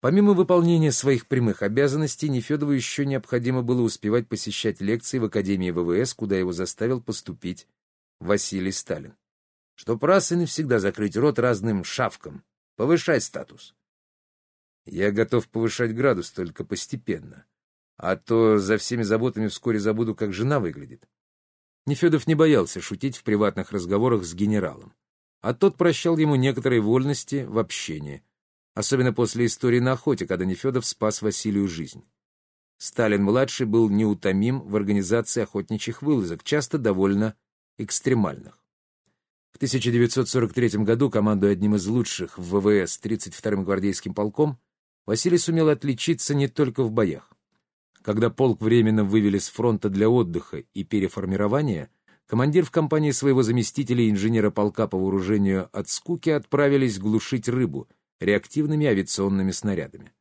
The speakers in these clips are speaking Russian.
Помимо выполнения своих прямых обязанностей, Нефедову еще необходимо было успевать посещать лекции в Академии ВВС, куда его заставил поступить Василий Сталин. Чтоб раз и навсегда закрыть рот разным шавкам, повышай статус. Я готов повышать градус только постепенно, а то за всеми заботами вскоре забуду, как жена выглядит. Нефедов не боялся шутить в приватных разговорах с генералом, а тот прощал ему некоторые вольности в общении, особенно после истории на охоте, когда Нефедов спас Василию жизнь. Сталин-младший был неутомим в организации охотничьих вылазок, часто довольно экстремальных. В 1943 году, командуя одним из лучших в ВВС 32-м гвардейским полком, Василий сумел отличиться не только в боях. Когда полк временно вывели с фронта для отдыха и переформирования, командир в компании своего заместителя инженера полка по вооружению от скуки отправились глушить рыбу реактивными авиационными снарядами.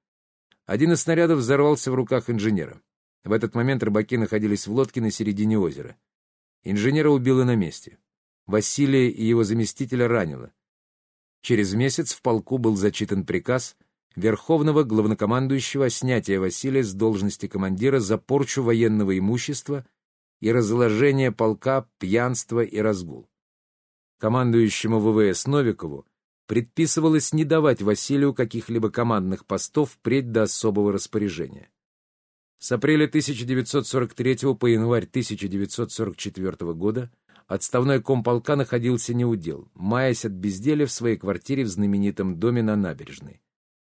Один из снарядов взорвался в руках инженера. В этот момент рыбаки находились в лодке на середине озера. Инженера убило на месте. Василия и его заместителя ранило. Через месяц в полку был зачитан приказ — Верховного главнокомандующего о снятии Василия с должности командира за порчу военного имущества и разложение полка, пьянство и разгул. Командующему ВВС Новикову предписывалось не давать Василию каких-либо командных постов впредь до особого распоряжения. С апреля 1943 по январь 1944 года отставной комполка находился неудел, маясь от безделия в своей квартире в знаменитом доме на набережной.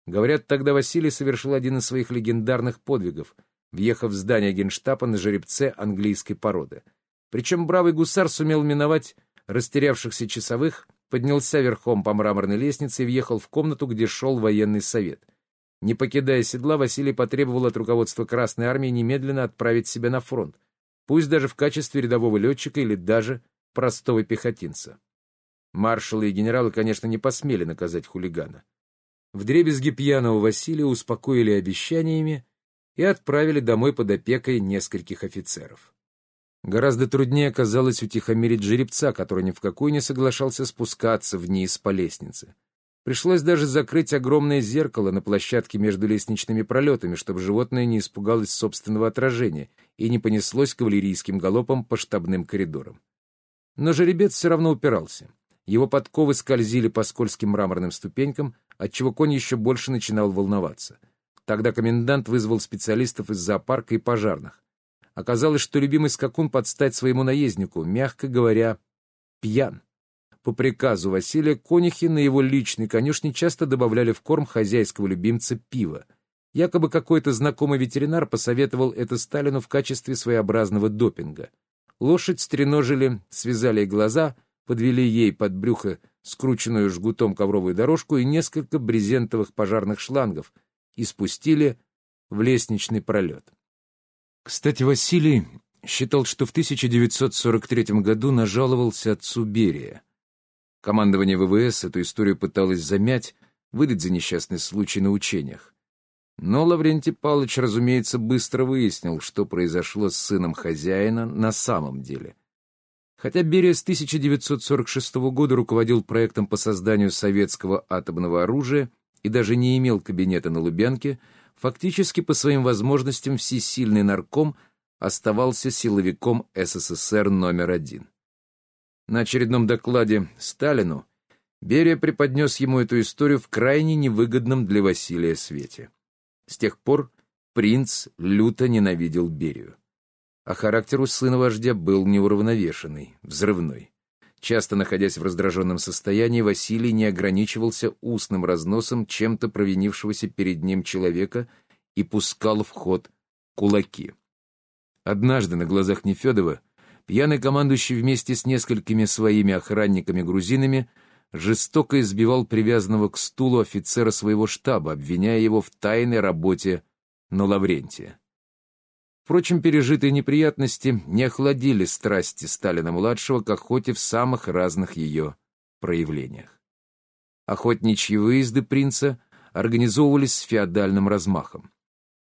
Говорят, тогда Василий совершил один из своих легендарных подвигов, въехав в здание генштаба на жеребце английской породы. Причем бравый гусар сумел миновать растерявшихся часовых, поднялся верхом по мраморной лестнице и въехал в комнату, где шел военный совет. Не покидая седла, Василий потребовал от руководства Красной Армии немедленно отправить себя на фронт, пусть даже в качестве рядового летчика или даже простого пехотинца. Маршалы и генералы, конечно, не посмели наказать хулигана. Вдребезги пьяного Василия успокоили обещаниями и отправили домой под опекой нескольких офицеров. Гораздо труднее оказалось утихомирить жеребца, который ни в какую не соглашался спускаться вниз по лестнице. Пришлось даже закрыть огромное зеркало на площадке между лестничными пролетами, чтобы животное не испугалось собственного отражения и не понеслось кавалерийским галопом по штабным коридорам. Но жеребец все равно упирался. Его подковы скользили по скользким мраморным ступенькам, отчего конь еще больше начинал волноваться. Тогда комендант вызвал специалистов из зоопарка и пожарных. Оказалось, что любимый скакун подстать своему наезднику, мягко говоря, пьян. По приказу Василия конюхи на его личной конюшне часто добавляли в корм хозяйского любимца пива. Якобы какой-то знакомый ветеринар посоветовал это Сталину в качестве своеобразного допинга. Лошадь стреножили, связали глаза, подвели ей под брюхо скрученную жгутом ковровую дорожку и несколько брезентовых пожарных шлангов и спустили в лестничный пролет. Кстати, Василий считал, что в 1943 году нажаловался отцу Берия. Командование ВВС эту историю пыталось замять, выдать за несчастный случай на учениях. Но Лаврентий Павлович, разумеется, быстро выяснил, что произошло с сыном хозяина на самом деле. Хотя Берия с 1946 года руководил проектом по созданию советского атомного оружия и даже не имел кабинета на Лубянке, фактически по своим возможностям всесильный нарком оставался силовиком СССР номер один. На очередном докладе Сталину Берия преподнес ему эту историю в крайне невыгодном для Василия свете. С тех пор принц люто ненавидел Берию а характер у сына вождя был неуравновешенный, взрывной. Часто находясь в раздраженном состоянии, Василий не ограничивался устным разносом чем-то провинившегося перед ним человека и пускал в ход кулаки. Однажды на глазах Нефедова пьяный командующий вместе с несколькими своими охранниками-грузинами жестоко избивал привязанного к стулу офицера своего штаба, обвиняя его в тайной работе на Лаврентия. Впрочем, пережитые неприятности не охладили страсти Сталина-младшего к охоте в самых разных ее проявлениях. Охотничьи выезды принца организовывались с феодальным размахом.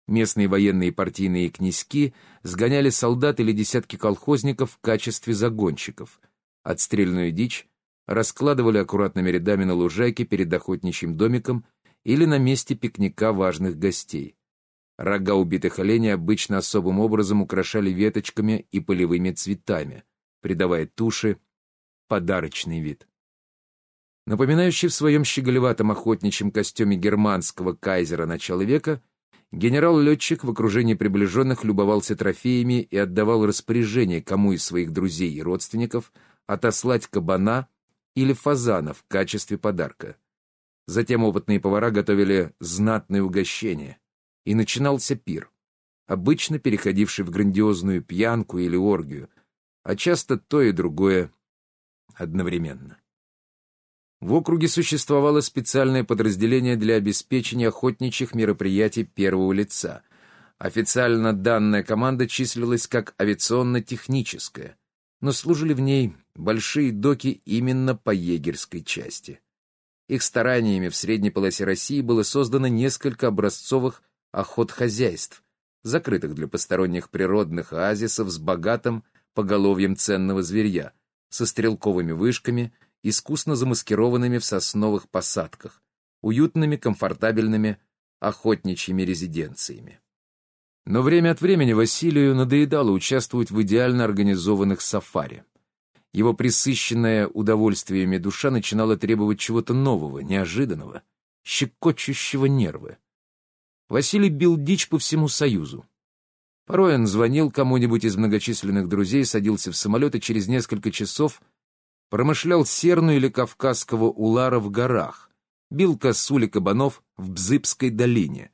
Местные военные партийные князьки сгоняли солдат или десятки колхозников в качестве загонщиков. Отстрельную дичь раскладывали аккуратными рядами на лужайке перед охотничьим домиком или на месте пикника важных гостей. Рога убитых оленей обычно особым образом украшали веточками и полевыми цветами, придавая туше подарочный вид. Напоминающий в своем щеголеватом охотничьем костюме германского кайзера начала века, генерал-летчик в окружении приближенных любовался трофеями и отдавал распоряжение, кому из своих друзей и родственников отослать кабана или фазана в качестве подарка. Затем опытные повара готовили знатное угощение, и начинался пир, обычно переходивший в грандиозную пьянку или оргию, а часто то и другое одновременно. В округе существовало специальное подразделение для обеспечения охотничьих мероприятий первого лица. Официально данная команда числилась как авиационно-техническая, но служили в ней большие доки именно по егерской части. Их стараниями в средней полосе России было создано несколько образцовых охотхозяйств, закрытых для посторонних природных оазисов с богатым поголовьем ценного зверья, со стрелковыми вышками – искусно замаскированными в сосновых посадках, уютными, комфортабельными охотничьими резиденциями. Но время от времени Василию надоедало участвовать в идеально организованных сафари. Его присыщенная удовольствиями душа начинала требовать чего-то нового, неожиданного, щекочущего нервы. Василий бил дичь по всему Союзу. Порой он звонил кому-нибудь из многочисленных друзей, садился в самолет и через несколько часов промышлял серну или кавказского улара в горах, бил косули кабанов в Бзыбской долине,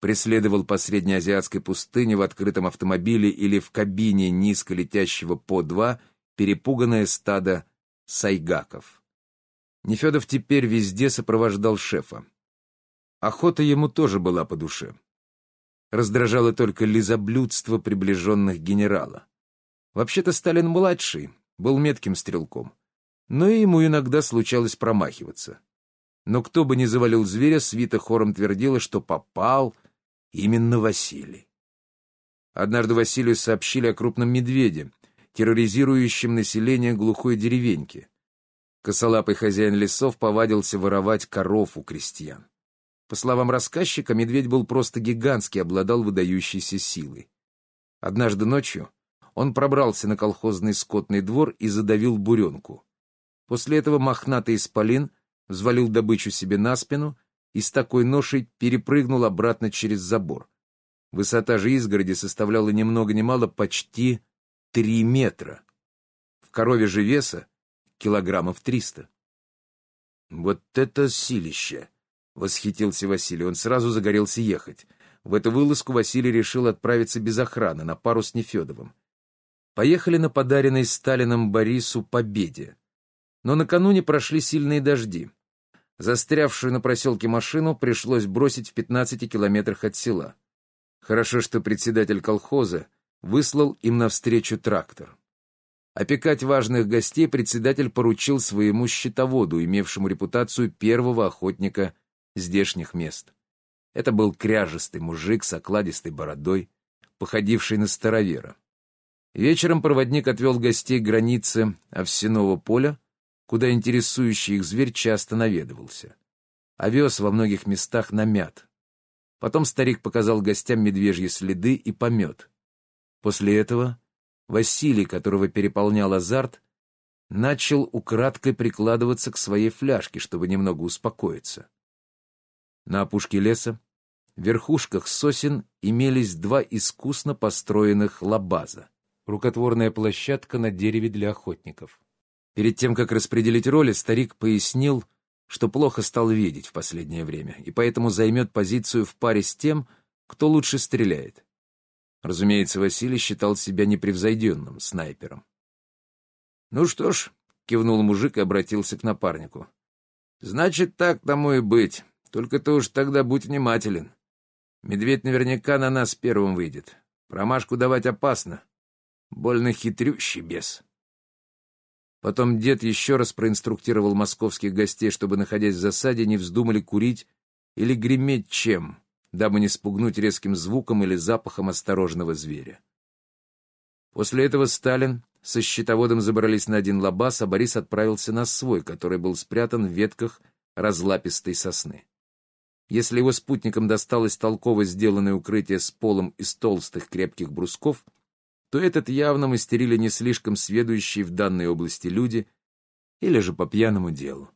преследовал по среднеазиатской пустыне в открытом автомобиле или в кабине низко летящего По-2 перепуганное стадо сайгаков. Нефедов теперь везде сопровождал шефа. Охота ему тоже была по душе. Раздражало только лизоблюдство приближенных генерала. Вообще-то Сталин-младший был метким стрелком но ему иногда случалось промахиваться. Но кто бы ни завалил зверя, свита хором твердила, что попал именно Василий. Однажды Василию сообщили о крупном медведе, терроризирующем население глухой деревеньки. Косолапый хозяин лесов повадился воровать коров у крестьян. По словам рассказчика, медведь был просто гигантский, обладал выдающейся силой. Однажды ночью он пробрался на колхозный скотный двор и задавил буренку. После этого мохнатый исполин взвалил добычу себе на спину и с такой ношей перепрыгнул обратно через забор. Высота же изгороди составляла ни много ни мало почти три метра. В корове же веса килограммов триста. «Вот это силище!» — восхитился Василий. Он сразу загорелся ехать. В эту вылазку Василий решил отправиться без охраны, на пару с Нефедовым. Поехали на подаренной Сталином Борису победе. Но накануне прошли сильные дожди. Застрявшую на проселке машину пришлось бросить в 15 километрах от села. Хорошо, что председатель колхоза выслал им навстречу трактор. Опекать важных гостей председатель поручил своему счетоводу, имевшему репутацию первого охотника здешних мест. Это был кряжестый мужик с окладистой бородой, походивший на старовера. Вечером проводник отвел гостей к границе овсяного поля, куда интересующий их зверь часто наведывался. Овес во многих местах намят. Потом старик показал гостям медвежьи следы и помет. После этого Василий, которого переполнял азарт, начал украдкой прикладываться к своей фляжке, чтобы немного успокоиться. На опушке леса, в верхушках сосен, имелись два искусно построенных лабаза — рукотворная площадка на дереве для охотников. Перед тем, как распределить роли, старик пояснил, что плохо стал видеть в последнее время, и поэтому займет позицию в паре с тем, кто лучше стреляет. Разумеется, Василий считал себя непревзойденным снайпером. «Ну что ж», — кивнул мужик и обратился к напарнику, — «значит, так тому и быть, только ты уж тогда будь внимателен. Медведь наверняка на нас первым выйдет. Промашку давать опасно. Больно хитрющий бес». Потом дед еще раз проинструктировал московских гостей, чтобы, находясь в засаде, не вздумали курить или греметь чем, дабы не спугнуть резким звуком или запахом осторожного зверя. После этого Сталин со счетоводом забрались на один лабаз, а Борис отправился на свой, который был спрятан в ветках разлапистой сосны. Если его спутникам досталось толково сделанное укрытие с полом из толстых крепких брусков, то этот явно мастерили не слишком сведущие в данной области люди или же по пьяному делу.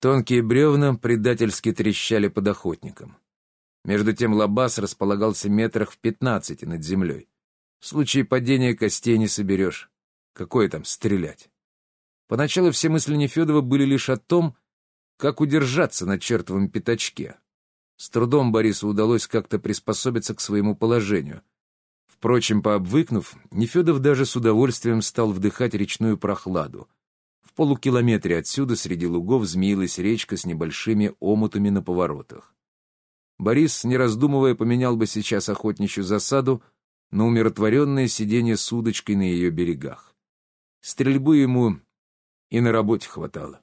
Тонкие бревна предательски трещали под охотником. Между тем лабаз располагался метрах в пятнадцати над землей. В случае падения костей не соберешь. Какое там стрелять? Поначалу все мысли Нефедова были лишь о том, как удержаться на чертовом пятачке. С трудом Борису удалось как-то приспособиться к своему положению. Впрочем, пообвыкнув, Нефедов даже с удовольствием стал вдыхать речную прохладу. В полукилометре отсюда среди лугов змеилась речка с небольшими омутами на поворотах. Борис, не раздумывая, поменял бы сейчас охотничью засаду на умиротворенное сидение с удочкой на ее берегах. Стрельбы ему и на работе хватало.